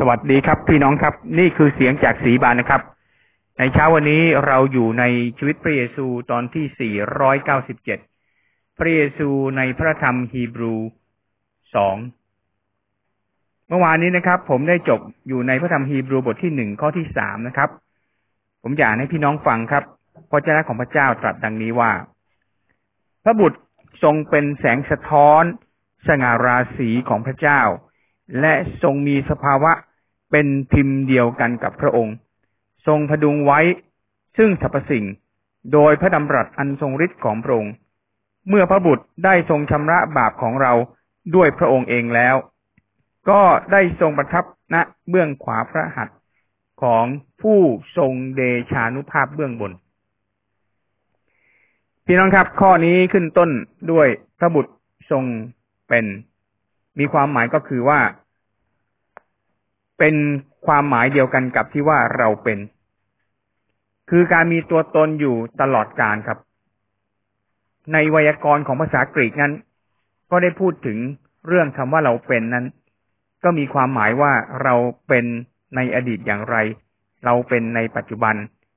สวัสดีครับ พี่น้องครับ นี่คือเสียงจากสีบานนะครับ ในเช้าวันนี้เราอยู่ในชีวิตพระเยซูตอนที่ 497 พระเยซูในพระธรรมฮีบรูสองเมื่อวานนี้นะครับ ผมได้จบอยู่ในพระธรรมฮีบรูบทที่หนึ่งข้อที่สามนะครับ ผมอยากให้พี่น้องฟังครับพระเจ้าของพระเจ้าตรัสดังนี้ว่า พระบุตรทรงเป็นแสงสะท้อน สง่าราศีของพระเจ้าและทรงมีสภาวะ เป็นพิมพ์เดียวกันกับพระองค์ ทรงพดุงไว้ ซึ่งสรรพสิ่ง โดยพระดำรัสอันทรงฤทธิ์ของพระองค์ เมื่อพระบุตรได้ทรงชำระบาปของเราด้วยพระองค์เองแล้ว ก็ได้ทรงประทับณเบื้องขวาพระหัตถ์ของผู้ทรงเดชานุภาพเบื้องบน พี่น้องครับ ข้อนี้ขึ้นต้นด้วยพระบุตรทรงเป็น มีความหมายก็คือว่า เป็นความหมายเดียวกันกับที่ว่าเราเป็น คือการมีตัวตนอยู่ตลอดกาลครับ ในไวยากรณ์ของภาษากรีกนั้น ก็ได้พูดถึงเรื่องคำว่าเราเป็นนั้น ก็มีความหมายว่าเราเป็นในอดีตอย่างไร เราเป็นในปัจจุบัน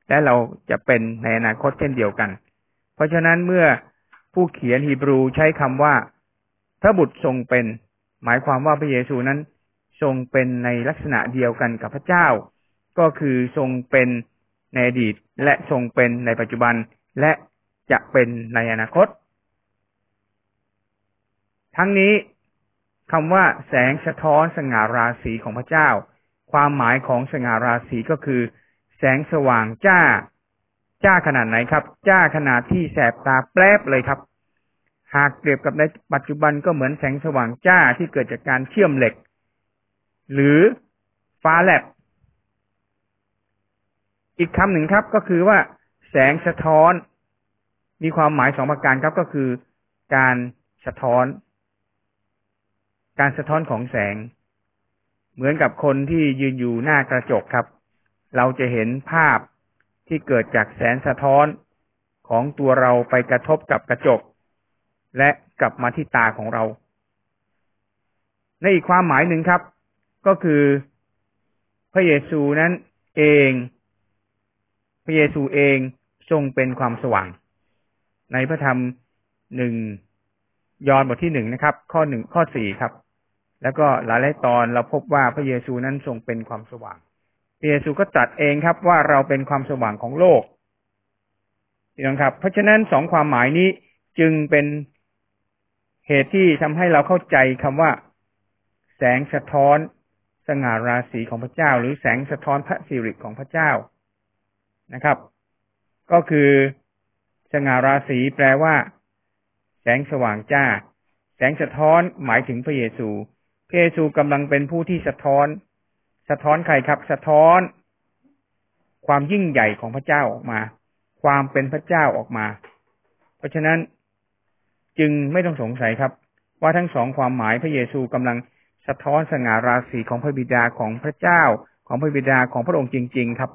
และเราจะเป็นในอนาคตเช่นเดียวกัน เพราะฉะนั้นเมื่อผู้เขียนฮีบรูใช้คำว่าพระบุตรทรงเป็น หมายความว่าพระเยซูนั้น ทรงเป็นในลักษณะเดียวกันกับพระเจ้า ก็คือทรงเป็นในอดีตและทรงเป็นในปัจจุบันและจะเป็นในอนาคต ทั้งนี้คำว่าแสงสะท้อนสง่าราศีของพระเจ้า ความหมายของสง่าราศีก็คือ แสงสว่างจ้า จ้าขนาดไหนครับ จ้าขนาดที่แสบตาแปรบเลยครับ หากเปรียบกับในปัจจุบันก็เหมือนแสงสว่างจ้าที่เกิดจากการเชื่อมเหล็ก หรือฟ้าแลบ อีกคำหนึ่งครับก็คือว่า แสงสะท้อน มีความหมายสองประการครับก็คือ การสะท้อน การสะท้อนของแสง เหมือนกับคนที่ยืนอยู่หน้ากระจกครับ เราจะเห็นภาพที่เกิดจากแสงสะท้อนของตัวเราไปกระทบกับกระจก และกลับมาที่ตาของเรา ในอีกความหมายหนึ่งครับ ก็คือพระเยซูนั้นเอง พระเยซูเองทรงเป็นความสว่าง ในพระธรรมหนึ่งยอห์นบทที่หนึ่งนะครับ ข้อหนึ่งข้อสี่ครับ แล้วก็หลายหลายตอนเราพบว่าพระเยซูนั้นทรงเป็นความสว่าง พระเยซูก็ตรัสเองครับว่าเราเป็นความสว่างของโลกพี่น้องครับ เพราะฉะนั้นสองความหมายนี้จึงเป็นเหตุที่ทำให้เราเข้าใจคำว่า แสงสะท้อน ง่าราศีของพระเจ้า หรือแสงสะท้อนพระสิริของพระเจ้านะครับ ก็คือสง่าราศีแปลว่า แสงสว่างจ้า แสงสะท้อนหมายถึงพระเยซู พระเยซูกำลังเป็นผู้ที่สะท้อน สะท้อนใครครับ สะท้อน ความยิ่งใหญ่ของพระเจ้าออกมา ความเป็นพระเจ้าออกมา เพราะฉะนั้นจึงไม่ต้องสงสัยครับ ว่าทั้งสองความหมายพระเยซูกำลัง สะท้อนสง่าราศีของพระบิดาของพระเจ้าของพระบิดาของพระองค์จริง ๆ ครับ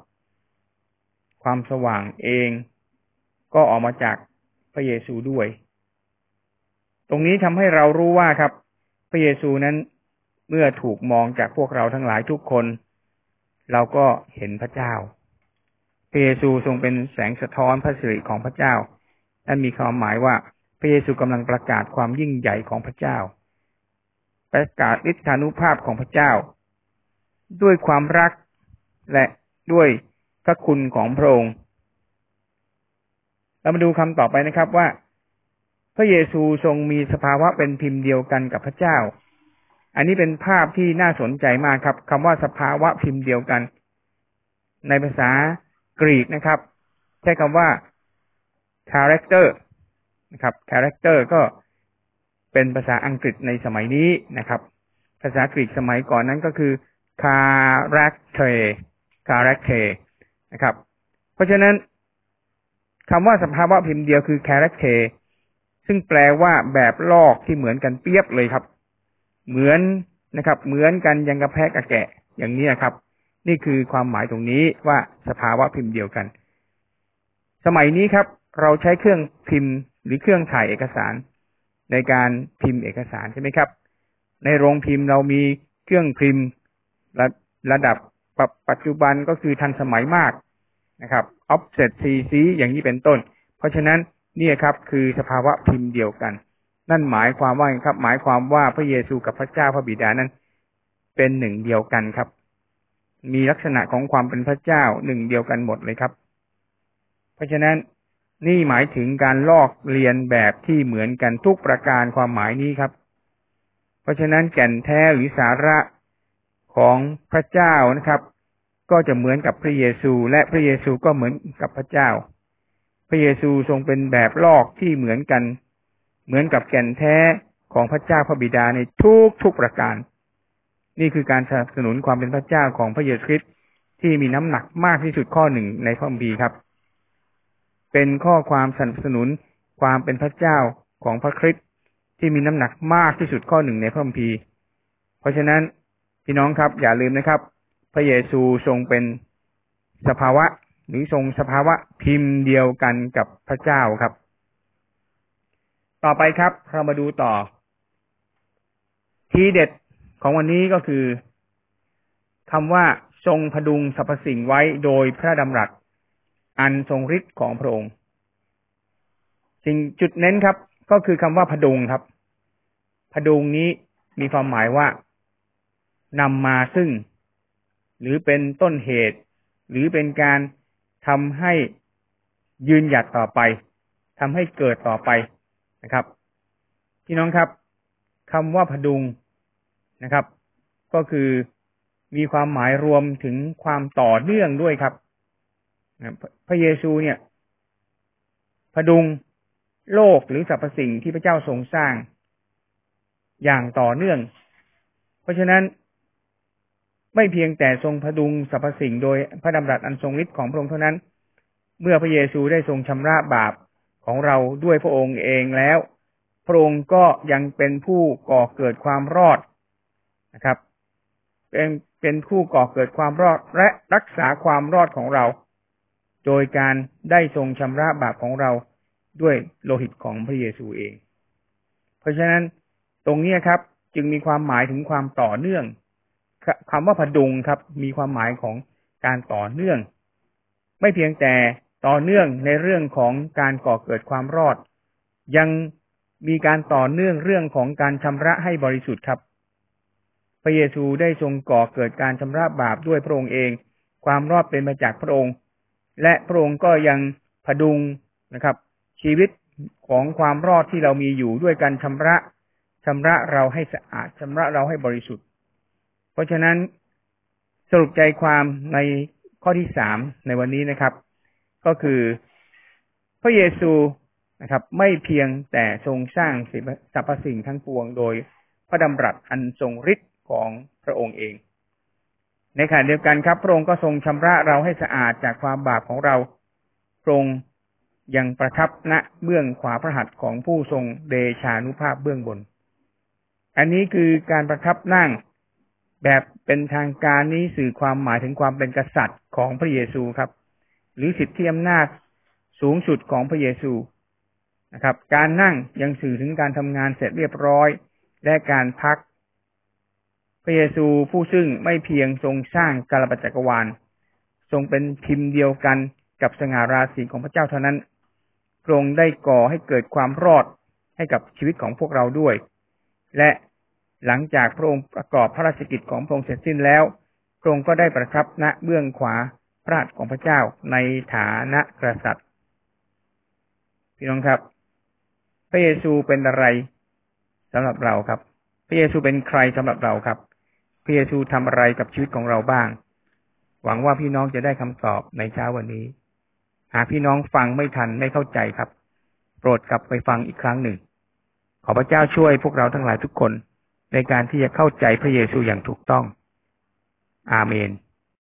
ความสว่างเองก็ออกมาจากพระเยซูด้วย ตรงนี้ทำให้เรารู้ว่าครับ พระเยซูนั้นเมื่อถูกมองจากพวกเราทั้งหลายทุกคน เราก็เห็นพระเจ้า พระเยซูทรงเป็นแสงสะท้อนพระสิริของพระเจ้านั่นมีความหมายว่าพระเยซูกำลังประกาศความยิ่งใหญ่ของพระเจ้า ประกาศฤทธานุภาพของพระเจ้า ด้วยความรักและด้วยพระคุณของพระองค์ เรามาดูคำต่อไปนะครับว่า พระเยซูทรงมีสภาวะเป็นพิมพ์เดียวกันกับพระเจ้า อันนี้เป็นภาพที่น่าสนใจมากครับคำว่าสภาวะพิมพ์เดียวกัน ในภาษากรีกนะครับ ใช้คำว่า character นะครับ character ก็ เป็นภาษาอังกฤษในสมัยนี้นะครับ ภาษากรีกสมัยก่อนนั้นก็คือ character character นะครับ เพราะฉะนั้นคำว่าสภาวะพิมพ์เดียวคือ character ซึ่งแปลว่าแบบลอกที่เหมือนกันเปียบเลยครับ เหมือนนะครับ เหมือนกันยังกระแพกกระแกะอย่างนี้ครับ นี่คือความหมายตรงนี้ว่าสภาวะพิมพ์เดียวกัน สมัยนี้ครับ เราใช้เครื่องพิมพ์หรือเครื่องถ่ายเอกสาร ในการพิมพ์เอกสารใช่ไหมครับ ในโรงพิมพ์เรามีเครื่องพิมพ์ระดับปัจจุบันก็คือทันสมัยมากนะครับ offset cc อย่างนี้เป็นต้น เพราะฉะนั้นนี่ครับคือสภาวะพิมพ์เดียวกัน นั่นหมายความว่าครับ หมายความว่าพระเยซูกับพระเจ้าพระบิดานั้น เป็นหนึ่งเดียวกันครับ มีลักษณะของความเป็นพระเจ้าหนึ่งเดียวกันหมดเลยครับ เพราะฉะนั้น นี่หมายถึงการลอกเรียนแบบที่เหมือนกันทุกประการความหมายนี้ครับ เพราะฉะนั้นแก่นแท้หรือสาระของพระเจ้านะครับ ก็จะเหมือนกับพระเยซู และพระเยซูก็เหมือนกับพระเจ้า พระเยซูทรงเป็นแบบลอกที่เหมือนกัน เหมือนกับแก่นแท้ของพระเจ้าพระบิดาในทุกทุกประการ นี่คือการสนับสนุนความเป็นพระเจ้าของพระเยซูคริสต์ที่มีน้ำหนักมากที่สุดข้อหนึ่งในพระคัมภีร์ครับ เป็นข้อความสนับสนุนความเป็นพระเจ้าของพระคริสต์ที่มีน้ำหนักมากที่สุดข้อหนึ่งในพระคัมภีร์ เพราะฉะนั้นพี่น้องครับ อย่าลืมนะครับ พระเยซูทรงเป็นสภาวะ หรือทรงสภาวะพิมพ์เดียวกันกับพระเจ้าครับ ต่อไปครับ เรามาดูต่อ ทีเด็ดของวันนี้ก็คือคำว่าทรงพดุงสรรพสิ่งไว้โดยพระดำรัส อันทรงฤทธิ์ของพระองค์ สิ่งจุดเน้นครับ ก็คือคำว่าพดุงครับ พดุงนี้มีความหมายว่านำมาซึ่ง หรือเป็นต้นเหตุ หรือเป็นการทำให้ยืนหยัดต่อไปทำให้เกิดต่อไปนะครับ พี่น้องครับคำว่าพดุงนะครับ ก็คือมีความหมายรวมถึงความต่อเนื่องด้วยครับ พระเยซูเนี่ยพดุงโลกหรือสรรพสิ่งที่พระเจ้าทรงสร้างอย่างต่อเนื่อง เพราะฉะนั้นไม่เพียงแต่ทรงพดุงสรรพสิ่งโดยพระดำรัสอันทรงฤทธิ์ของพระองค์เท่านั้น เมื่อพระเยซูได้ทรงชำระบาปของเราด้วยพระองค์เองแล้ว พระองค์ก็ยังเป็นผู้ก่อเกิดความรอดนะครับ เป็นเป็นผู้ก่อเกิดความรอดและรักษาความรอดของเรา โดยการได้ทรงชำระบาปของเราด้วยโลหิตของพระเยซูเอง เพราะฉะนั้นตรงนี้ครับ จึงมีความหมายถึงความต่อเนื่องคำว่าพดุงครับ มีความหมายของการต่อเนื่อง ไม่เพียงแต่ต่อเนื่องในเรื่องของการก่อเกิดความรอด ยังมีการต่อเนื่องเรื่องของการชำระให้บริสุทธิ์ครับ พระเยซูได้ทรงก่อเกิดการชำระบาปด้วยพระองค์เอง ความรอดเป็นมาจากพระองค์ และพระองค์ก็ยังพดุงนะครับ ชีวิตของความรอดที่เรามีอยู่ด้วยการชำระชำระเราให้สะอาดชำระเราให้บริสุทธิ์ เพราะฉะนั้นสรุปใจความในข้อที่สามในวันนี้นะครับ ก็คือพระเยซูนะครับ ไม่เพียงแต่ทรงสร้างสรรพสิ่งทั้งปวงโดยพระดำรัสอันทรงฤทธิ์ของพระองค์เอง ในขณะเดียวกันครับ พระองค์ก็ทรงชำระเราให้สะอาดจากความบาปของเราพระองค์ยังประทับณเบื้องขวาพระหัตถ์ของผู้ทรงเดชานุภาพเบื้องบน อันนี้คือการประทับนั่งแบบเป็นทางการนี้สื่อความหมายถึงความเป็นกษัตริย์ของพระเยซูครับ หรือสิทธิอำนาจสูงสุดของพระเยซูนะครับ การนั่งยังสื่อถึงการทำงานเสร็จเรียบร้อย และการพัก ระเยซูผู้ซึ่งไม่เพียงทรงสร้างกาลปัจจักรวาล ทรงเป็นพิมพ์เดียวกันกับสง่าราศีของพระเจ้าเท่านั้นพระองค์ได้ก่อให้เกิดความรอดให้กับชีวิตของพวกเราด้วย และหลังจากพระองค์ประกอบพระราชกิจของพระองค์เสร็จสิ้นแล้ว พระองค์ก็ได้ประทับณเบื้องขวาพระหัตถ์ของพระเจ้าในฐานะกษัตริย์ พี่น้องครับ พระเยซูเป็นอะไรสำหรับเราครับ พระเยซูเป็นใครสำหรับเราครับ พระเยซูทำอะไรกับชีวิตของเราบ้าง หวังว่าพี่น้องจะได้คำตอบในเช้าวันนี้ หากพี่น้องฟังไม่ทันไม่เข้าใจครับ โปรดกลับไปฟังอีกครั้งหนึ่ง ขอพระเจ้าช่วยพวกเราทั้งหลายทุกคนในการที่จะเข้าใจพระเยซูอย่างถูกต้อง อาเมน